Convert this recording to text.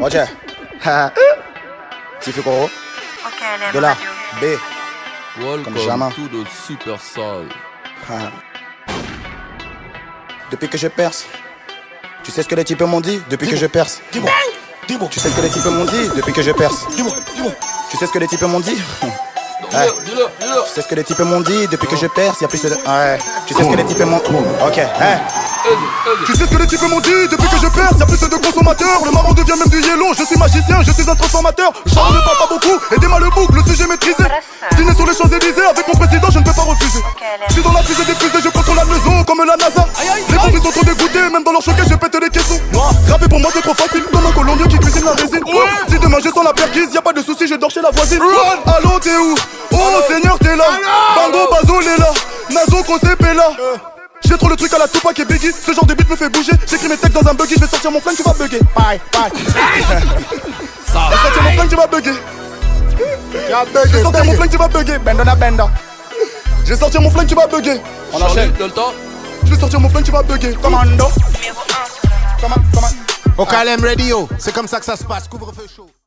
Ok. Tifico. Ok, De là. B. Welcome jamais. to the Super Soul. Depuis que je perce. Tu sais ce que les types m'ont dit depuis que je perce? Dis-moi, dis-moi, Tu sais ce que les types m'ont dit depuis que je perce? Dis-moi, dis-moi. Tu sais ce que les types m'ont dit? Dis-le, dis-le. Tu sais ce que les types m'ont dit depuis que je perce? Y'a plus de... Ouais. Tu sais ce que les types m'ont... Ok, hein Tu sais ce que les types m'ont dit depuis que je perce, y'a plus de consommateurs. Le marron devient même du yellow. Je suis magicien, je suis un transformateur. J'en ne parle pas beaucoup, aidez-moi le boucle, le sujet maîtrisé. Dîner sur les Champs-Élysées avec mon président, je ne peux pas refuser. Je suis dans la fusée des fusées, je contrôle la maison comme la NASA. Les pauvres sont trop dégoûtés, même dans leur choquet, je pète les caissons. Rapper pour moi c'est trop facile, comme un colombien qui cuisine la résine. Si demain je sens la perquise, y a pas de soucis, je dors chez la voisine. Allô, t'es où? Oh Seigneur, t'es là. Bango, Bazo, est là. Nazo, Kosepé là. J'ai trop le truc à la Tupac et Biggie. Ce genre de beat me fait bouger. J'écris mes textes dans un buggy Je vais sortir mon flingue tu vas bugger. Bye bye. Je vais sortir mon flingue tu vas bugger. Je vais sortir mon flingue tu vas bugger. Benda benda. Je vais sortir mon flingue tu vas bugger. On enchaîne. Je vais sortir mon flingue tu vas bugger. Commando. Numéro 1 sur le Comment Comment Au KLM Radio, c'est comme ça que ça se passe. Couvre-feu chaud.